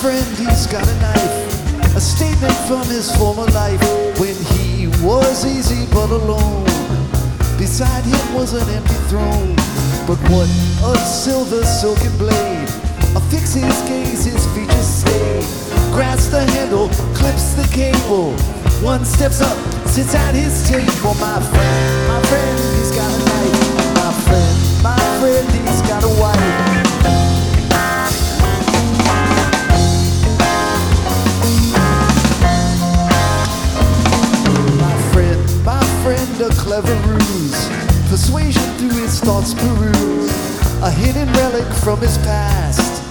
friend, he's got a knife. A statement from his former life when he was easy but alone. Beside him was an empty throne. But what a silver silken blade. A his gaze, his features stay. Grasps the handle, clips the cable. One steps up, sits at his table. My friend, my friend, he's got a Persuasion through his thoughts peruse. A hidden relic from his past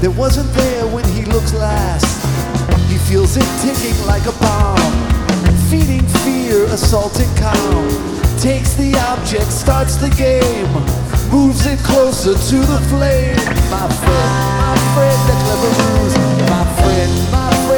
that wasn't there when he looks last. He feels it ticking like a bomb, feeding fear, assaulting calm. Takes the object, starts the game, moves it closer to the flame. My friend, my friend, ruse. My friend, my friend,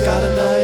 got another.